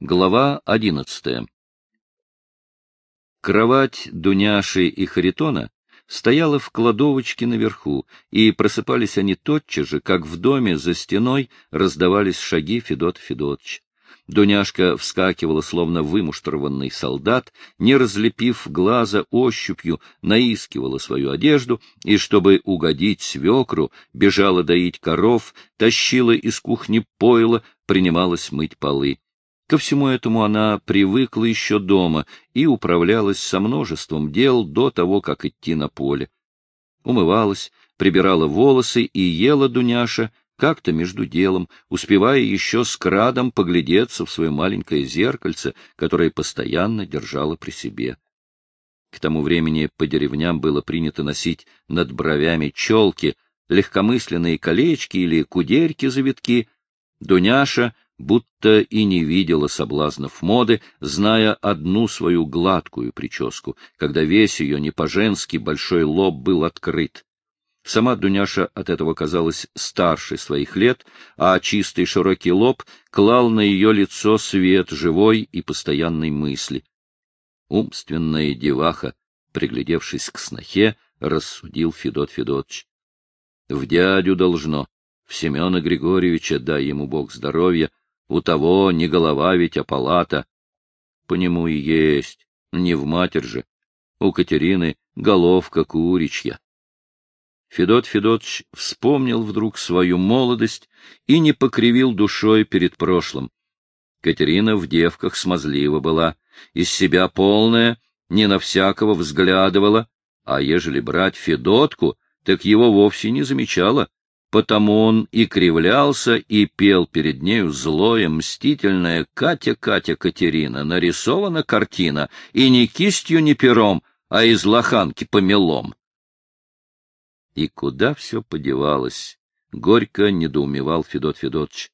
Глава одиннадцатая Кровать Дуняши и Харитона стояла в кладовочке наверху, и просыпались они тотчас же, как в доме за стеной раздавались шаги Федота Федотовича. Дуняшка вскакивала, словно вымуштрованный солдат, не разлепив глаза ощупью, наискивала свою одежду и, чтобы угодить свекру, бежала доить коров, тащила из кухни пойло, принималась мыть полы. Ко всему этому она привыкла еще дома и управлялась со множеством дел до того, как идти на поле. Умывалась, прибирала волосы и ела Дуняша как-то между делом, успевая еще с крадом поглядеться в свое маленькое зеркальце, которое постоянно держала при себе. К тому времени по деревням было принято носить над бровями челки, легкомысленные колечки или кудерьки-завитки. Дуняша будто и не видела соблазнов моды, зная одну свою гладкую прическу, когда весь ее не по-женски большой лоб был открыт. Сама Дуняша от этого казалась старше своих лет, а чистый широкий лоб клал на ее лицо свет живой и постоянной мысли. Умственная деваха, приглядевшись к снохе, рассудил Федот Федотович. В дядю должно, в Семена Григорьевича, дай ему Бог здоровья, у того не голова ведь, а палата. По нему и есть, не в матерь же. У Катерины головка куричья. Федот Федотович вспомнил вдруг свою молодость и не покривил душой перед прошлым. Катерина в девках смазлива была, из себя полная, не на всякого взглядывала, а ежели брать Федотку, так его вовсе не замечала, потому он и кривлялся, и пел перед нею злое, мстительное «Катя, Катя, Катерина, нарисована картина, и не кистью, не пером, а из лоханки помелом». И куда все подевалось? Горько недоумевал Федот Федотович.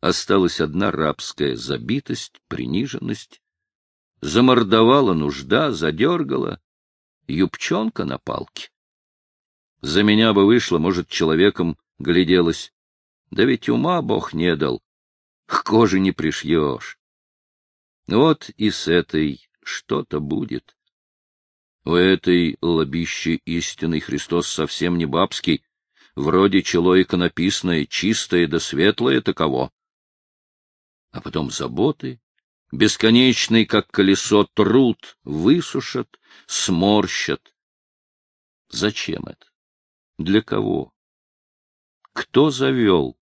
Осталась одна рабская забитость, приниженность. Замордовала нужда, задергала. Юбчонка на палке. За меня бы вышло, может, человеком гляделась. Да ведь ума Бог не дал. К коже не пришьешь. Вот и с этой что-то будет. У этой лобищи истинный Христос совсем не бабский, вроде чело иконописное, чистое да светлое таково. А потом заботы, бесконечный, как колесо, труд высушат, сморщат. Зачем это? Для кого? Кто завел?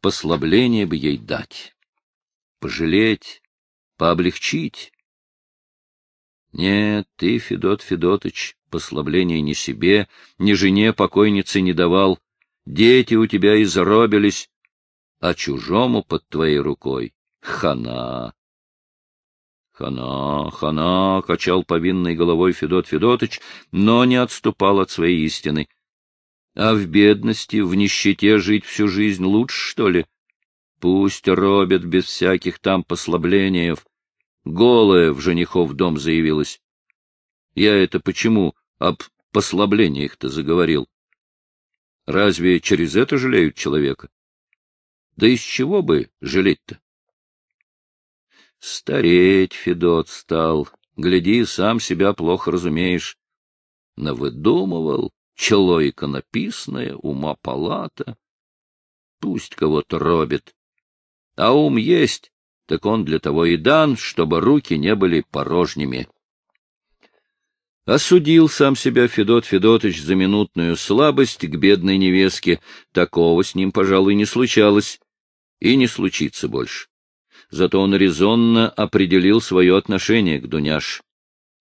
Послабление бы ей дать, пожалеть, пооблегчить. Нет, ты, Федот Федотыч, послабления ни себе, ни жене покойницы не давал. Дети у тебя изробились, а чужому под твоей рукой — хана. Хана, хана, — качал повинной головой Федот Федотыч, но не отступал от своей истины. А в бедности, в нищете жить всю жизнь лучше, что ли? Пусть робят без всяких там послаблениев. Голая в женихов дом заявилась. Я это почему об послаблениях-то заговорил? Разве через это жалеют человека? Да из чего бы жалеть-то? Стареть Федот стал. Гляди, сам себя плохо разумеешь. Навыдумывал, чело иконописное, ума палата. Пусть кого-то робит. А ум есть, так он для того и дан, чтобы руки не были порожними. Осудил сам себя Федот Федотович за минутную слабость к бедной невестке. Такого с ним, пожалуй, не случалось. И не случится больше. Зато он резонно определил свое отношение к Дуняш.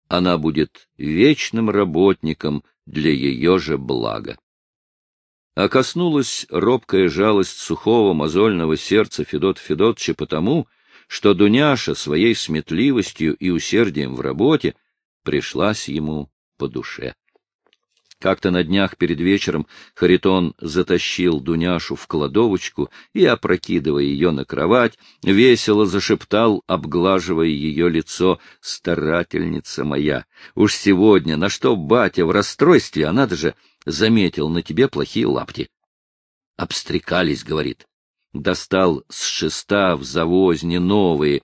Она будет вечным работником для ее же блага. А коснулась робкая жалость сухого мозольного сердца Федот Федотовича потому, что Дуняша своей сметливостью и усердием в работе пришлась ему по душе. Как-то на днях перед вечером Харитон затащил Дуняшу в кладовочку и, опрокидывая ее на кровать, весело зашептал, обглаживая ее лицо, «Старательница моя! Уж сегодня, на что батя в расстройстве, а надо же, заметил на тебе плохие лапти!» «Обстрекались, — говорит, достал с шеста в завозне новые.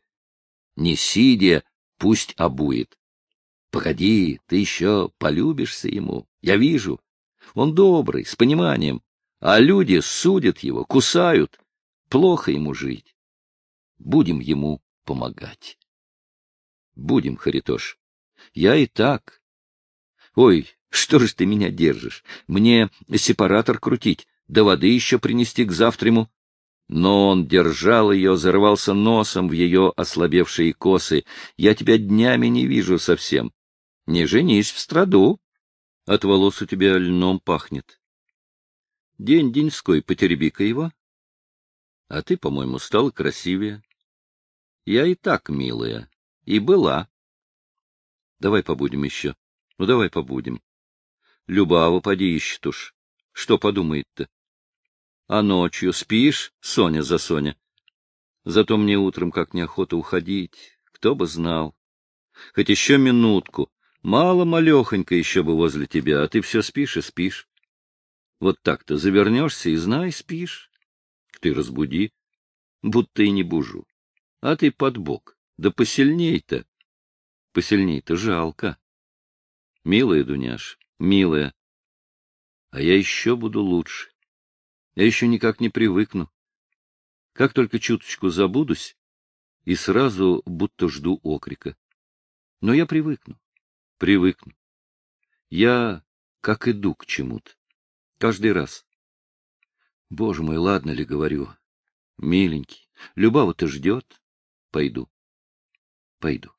Не сидя, пусть обует. Погоди, ты еще полюбишься ему. Я вижу. Он добрый, с пониманием. А люди судят его, кусают. Плохо ему жить. Будем ему помогать. Будем, Харитош. Я и так. Ой, что же ты меня держишь? Мне сепаратор крутить, да воды еще принести к завтраму. Но он держал ее, зарывался носом в ее ослабевшие косы. Я тебя днями не вижу совсем. Не женись в страду. От волос у тебя льном пахнет. День деньской, потереби-ка его. А ты, по-моему, стала красивее. Я и так милая. И была. Давай побудем еще. Ну, давай побудем. Любава поди ищет уж. Что подумает-то? А ночью спишь, Соня за Соня? Зато мне утром как неохота уходить. Кто бы знал. Хоть еще минутку. Мало-малехонько еще бы возле тебя, а ты все спишь и спишь. Вот так-то завернешься и знай, спишь. Ты разбуди, будто и не бужу. А ты под бок. Да посильней-то. Посильней-то жалко. Милая, Дуняш, милая. А я еще буду лучше. Я еще никак не привыкну. Как только чуточку забудусь, и сразу будто жду окрика. Но я привыкну, привыкну. Я как иду к чему-то. Каждый раз. Боже мой, ладно ли говорю. Миленький, Любава-то ждет. Пойду. Пойду.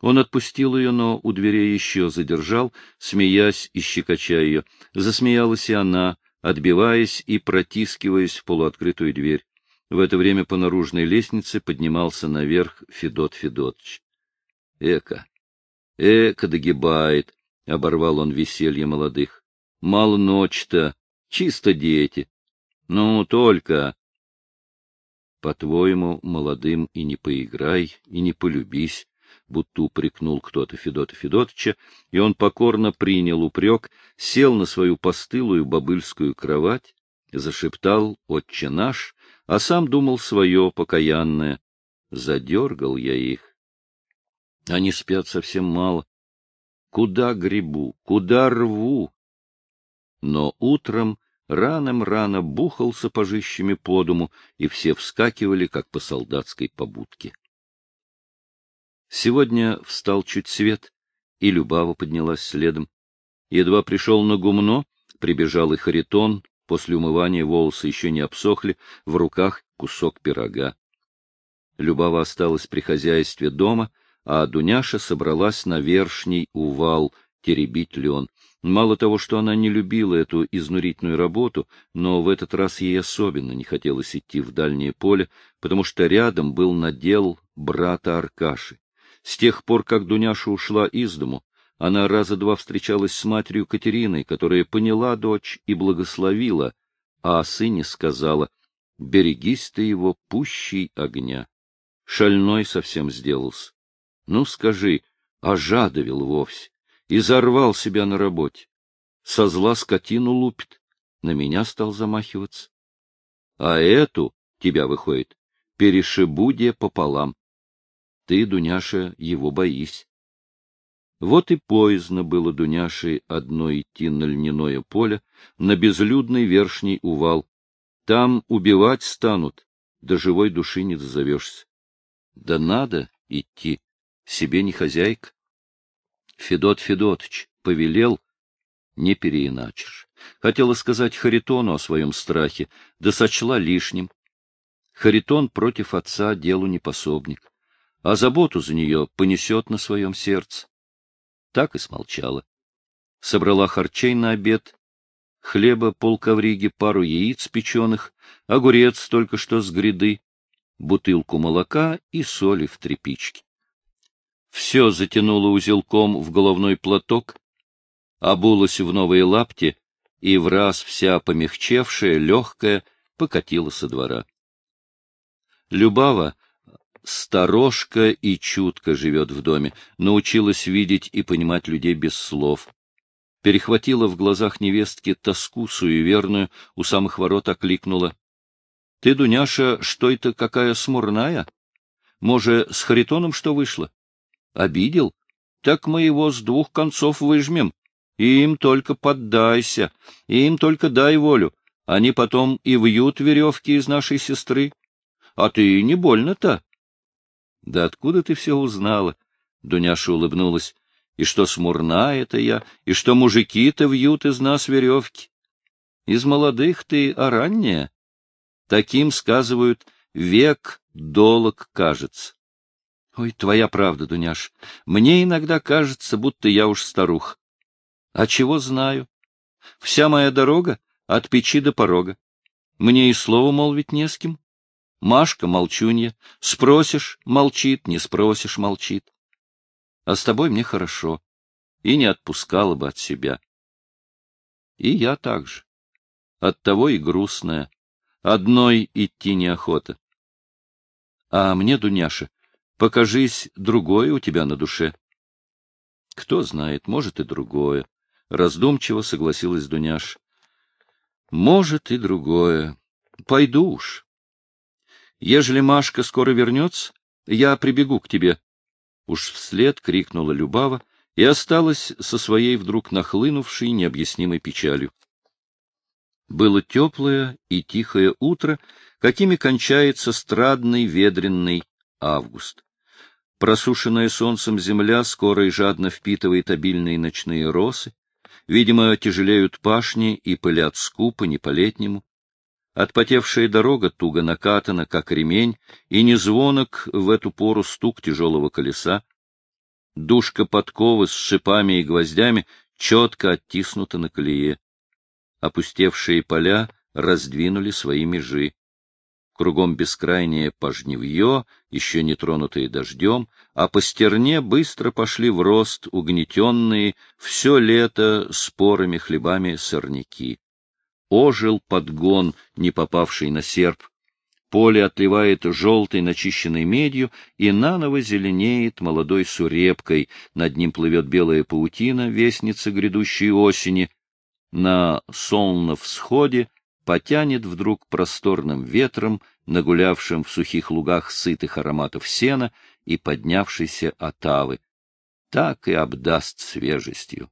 Он отпустил ее, но у дверей еще задержал, смеясь и щекоча ее. Засмеялась и она, отбиваясь и протискиваясь в полуоткрытую дверь. В это время по наружной лестнице поднимался наверх Федот Федотович. — Эка! Эка догибает! — оборвал он веселье молодых. — Мало ночь-то! Чисто дети! Ну, только! По-твоему, молодым и не поиграй, и не полюбись, будто упрекнул кто-то Федота Федотовича, и он покорно принял упрек, сел на свою постылую бобыльскую кровать, зашептал «Отче наш», а сам думал свое покаянное. Задергал я их. Они спят совсем мало. Куда гребу, куда рву? Но утром раным-рано бухал сапожищами по дому, и все вскакивали, как по солдатской побудке. Сегодня встал чуть свет, и Любава поднялась следом. Едва пришел на гумно, прибежал и Харитон, после умывания волосы еще не обсохли, в руках кусок пирога. Любава осталась при хозяйстве дома, а Дуняша собралась на вершний увал теребить лен. Мало того, что она не любила эту изнурительную работу, но в этот раз ей особенно не хотелось идти в дальнее поле, потому что рядом был надел брата Аркаши. С тех пор, как Дуняша ушла из дому, она раза два встречалась с матерью Катериной, которая поняла дочь и благословила, а о сыне сказала, «Берегись ты его пущей огня». Шальной совсем сделался. Ну, скажи, ожадовил вовсе и зарвал себя на работе. Со зла скотину лупит, на меня стал замахиваться. А эту, тебя выходит, перешибу де пополам. Ты, Дуняша, его боись. Вот и поздно было Дуняше одно идти на льняное поле, на безлюдный вершний увал. Там убивать станут, до живой души не дозовешься. Да надо идти, себе не хозяйка. Федот Федотыч повелел, не переиначишь. Хотела сказать Харитону о своем страхе, да сочла лишним. Харитон против отца делу не пособник, а заботу за нее понесет на своем сердце. Так и смолчала. Собрала харчей на обед, хлеба полковриги, пару яиц печеных, огурец только что с гряды, бутылку молока и соли в тряпичке все затянуло узелком в головной платок, обулась в новые лапти и в раз вся помягчевшая, легкая, покатила со двора. Любава сторожка и чутко живет в доме, научилась видеть и понимать людей без слов. Перехватила в глазах невестки тоску суеверную, у самых ворот окликнула. Ты, Дуняша, что это какая смурная? Может, с Харитоном что вышло? Обидел? Так мы его с двух концов выжмем. Им только поддайся, им только дай волю. Они потом и вьют веревки из нашей сестры. А ты не больно-то. Да откуда ты все узнала? Дуняша улыбнулась. И что смурна это я, и что мужики-то вьют из нас веревки. Из молодых ты, а ранняя. Таким, сказывают, век долог кажется. Ой, твоя правда, Дуняш. Мне иногда кажется, будто я уж старух. А чего знаю? Вся моя дорога от печи до порога. Мне и слова молвить не с кем. Машка молчунья. Спросишь — молчит, не спросишь — молчит. А с тобой мне хорошо. И не отпускала бы от себя. И я также. Оттого и грустная. Одной идти неохота. А мне, Дуняша, покажись, другое у тебя на душе. Кто знает, может и другое. Раздумчиво согласилась Дуняш. Может и другое. Пойду уж. Ежели Машка скоро вернется, я прибегу к тебе. Уж вслед крикнула Любава и осталась со своей вдруг нахлынувшей необъяснимой печалью. Было теплое и тихое утро, какими кончается страдный ветренный август. Просушенная солнцем земля скоро и жадно впитывает обильные ночные росы, видимо, тяжелеют пашни и пылят скупо не по-летнему. Отпотевшая дорога туго накатана, как ремень, и не звонок в эту пору стук тяжелого колеса. Душка подковы с шипами и гвоздями четко оттиснута на колее опустевшие поля раздвинули свои межи. Кругом бескрайнее пожневье, еще не тронутые дождем, а по стерне быстро пошли в рост угнетенные все лето спорами хлебами сорняки. Ожил подгон, не попавший на серп. Поле отливает желтой начищенной медью, и наново зеленеет молодой сурепкой, над ним плывет белая паутина, вестница грядущей осени — на солнном всходе потянет вдруг просторным ветром, нагулявшим в сухих лугах сытых ароматов сена и поднявшейся отавы. Так и обдаст свежестью.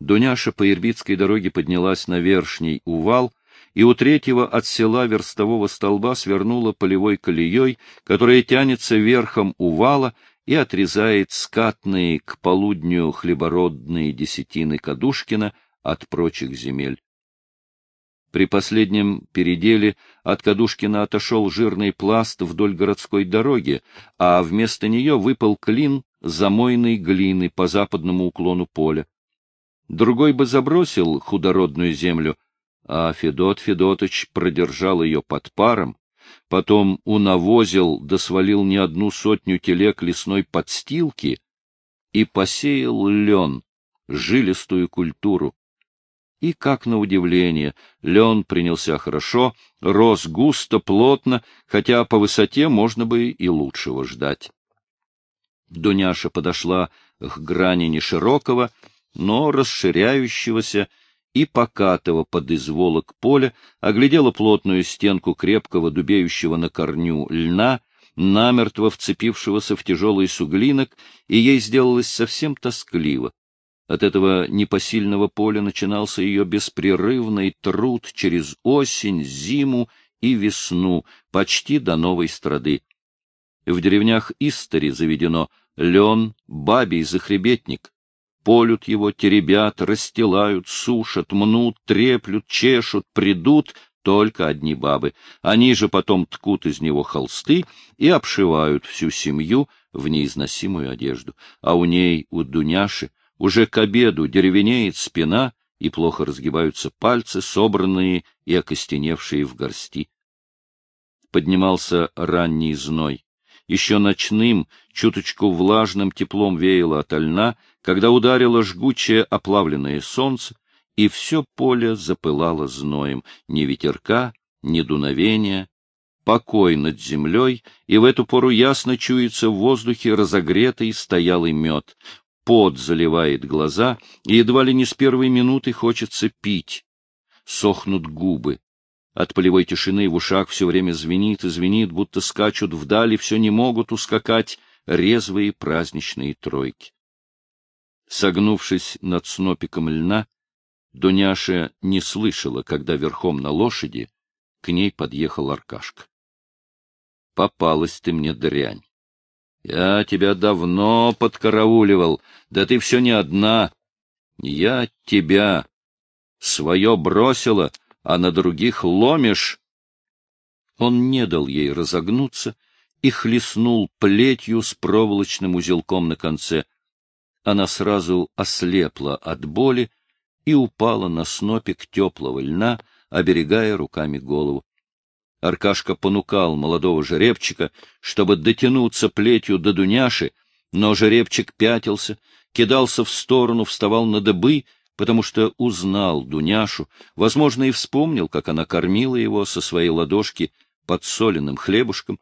Дуняша по Ирбитской дороге поднялась на вершний увал, и у третьего от села верстового столба свернула полевой колеей, которая тянется верхом увала и отрезает скатные к полудню хлебородные десятины Кадушкина от прочих земель. При последнем переделе от Кадушкина отошел жирный пласт вдоль городской дороги, а вместо нее выпал клин замойной глины по западному уклону поля. Другой бы забросил худородную землю, а Федот Федотыч продержал ее под паром, потом унавозил да свалил не одну сотню телег лесной подстилки и посеял лен, жилистую культуру. И, как на удивление, лен принялся хорошо, рос густо, плотно, хотя по высоте можно бы и лучшего ждать. Дуняша подошла к грани неширокого, но расширяющегося и покатого под изволок поля, оглядела плотную стенку крепкого дубеющего на корню льна, намертво вцепившегося в тяжелый суглинок, и ей сделалось совсем тоскливо. От этого непосильного поля начинался ее беспрерывный труд через осень, зиму и весну, почти до новой страды. В деревнях Истори заведено лен, бабий захребетник. Полют его, теребят, расстилают, сушат, мнут, треплют, чешут, придут только одни бабы. Они же потом ткут из него холсты и обшивают всю семью в неизносимую одежду. А у ней, у Дуняши, уже к обеду деревенеет спина, и плохо разгибаются пальцы, собранные и окостеневшие в горсти. Поднимался ранний зной. Еще ночным, чуточку влажным теплом веяло от льна, когда ударило жгучее оплавленное солнце, и все поле запылало зноем, ни ветерка, ни дуновения, покой над землей, и в эту пору ясно чуется в воздухе разогретый стоялый мед пот заливает глаза, и едва ли не с первой минуты хочется пить. Сохнут губы. От полевой тишины в ушах все время звенит и звенит, будто скачут вдали, все не могут ускакать резвые праздничные тройки. Согнувшись над снопиком льна, Дуняша не слышала, когда верхом на лошади к ней подъехал Аркашка. — Попалась ты мне дрянь. Я тебя давно подкарауливал, да ты все не одна. Я тебя свое бросила, а на других ломишь. Он не дал ей разогнуться и хлестнул плетью с проволочным узелком на конце. Она сразу ослепла от боли и упала на снопик теплого льна, оберегая руками голову. Аркашка понукал молодого жеребчика, чтобы дотянуться плетью до Дуняши, но жеребчик пятился, кидался в сторону, вставал на дыбы, потому что узнал Дуняшу, возможно, и вспомнил, как она кормила его со своей ладошки подсоленным хлебушком,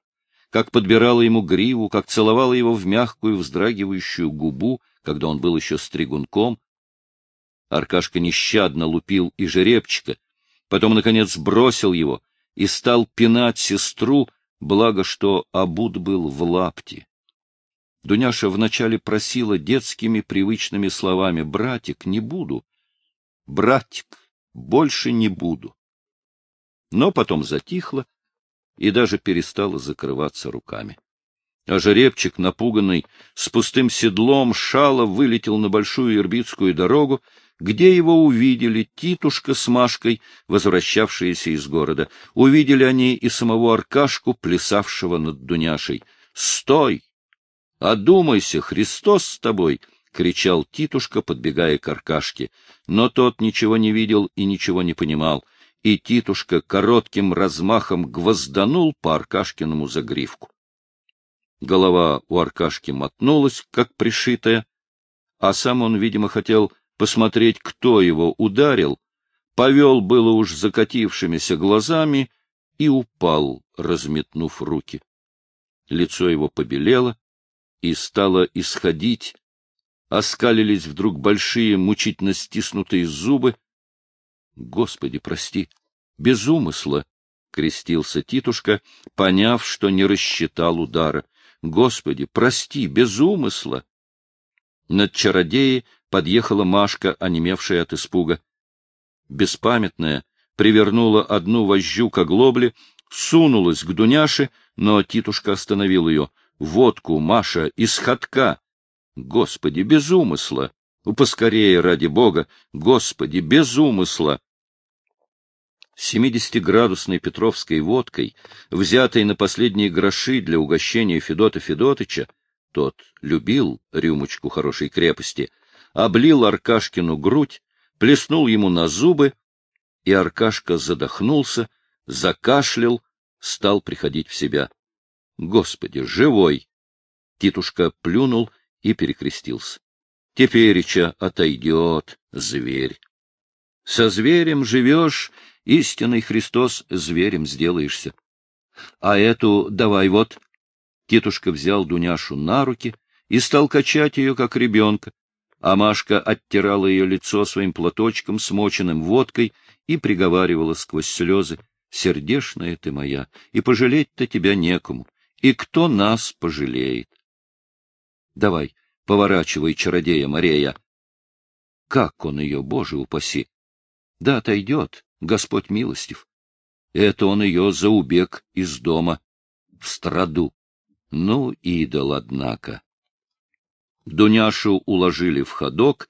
как подбирала ему гриву, как целовала его в мягкую вздрагивающую губу, когда он был еще стригунком. Аркашка нещадно лупил и жеребчика, потом, наконец, бросил его и стал пинать сестру, благо что обуд был в лапте. Дуняша вначале просила детскими привычными словами «Братик, не буду». «Братик, больше не буду». Но потом затихла и даже перестала закрываться руками. А жеребчик, напуганный, с пустым седлом, шало вылетел на большую Ирбитскую дорогу, где его увидели Титушка с Машкой, возвращавшиеся из города. Увидели они и самого Аркашку, плясавшего над Дуняшей. «Стой! Одумайся, Христос с тобой!» — кричал Титушка, подбегая к Аркашке. Но тот ничего не видел и ничего не понимал и Титушка коротким размахом гвозданул по Аркашкиному загривку. Голова у Аркашки мотнулась, как пришитая, а сам он, видимо, хотел посмотреть, кто его ударил, повел было уж закатившимися глазами и упал, разметнув руки. Лицо его побелело и стало исходить, оскалились вдруг большие, мучительно стиснутые зубы, Господи, прости, без умысла, — крестился Титушка, поняв, что не рассчитал удара. Господи, прости, без умысла. Над чародеей подъехала Машка, онемевшая от испуга. Беспамятная привернула одну вожжу к оглобле, сунулась к Дуняше, но Титушка остановил ее. — Водку, Маша, из ходка! Господи, без умысла! Поскорее, ради бога! Господи, без умысла! Семидесятиградусной петровской водкой, взятой на последние гроши для угощения Федота Федотыча, тот любил рюмочку хорошей крепости, облил Аркашкину грудь, плеснул ему на зубы, и Аркашка задохнулся, закашлял, стал приходить в себя. Господи, живой! Титушка плюнул и перекрестился. Тепереча отойдет зверь. Со зверем живешь, истинный Христос зверем сделаешься. А эту давай вот. Титушка взял Дуняшу на руки и стал качать ее, как ребенка, а Машка оттирала ее лицо своим платочком, смоченным водкой, и приговаривала сквозь слезы, «Сердешная ты моя, и пожалеть-то тебя некому, и кто нас пожалеет?» «Давай, поворачивай чародея Марея. Как он ее, Боже упаси! Да отойдет, Господь милостив. Это он ее за убег из дома, в страду. Ну, идол, однако. Дуняшу уложили в ходок,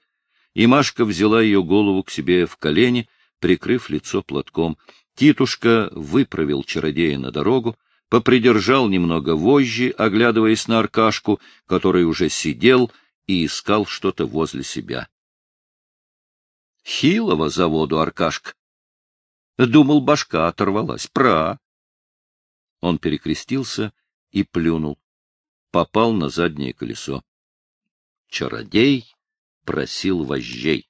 и Машка взяла ее голову к себе в колени, прикрыв лицо платком. Титушка выправил чародея на дорогу, попридержал немного вожжи, оглядываясь на Аркашку, который уже сидел и искал что-то возле себя. — Хилого заводу, Аркашка. Думал, башка оторвалась. Пра. Он перекрестился и плюнул. Попал на заднее колесо. Чародей просил вожжей.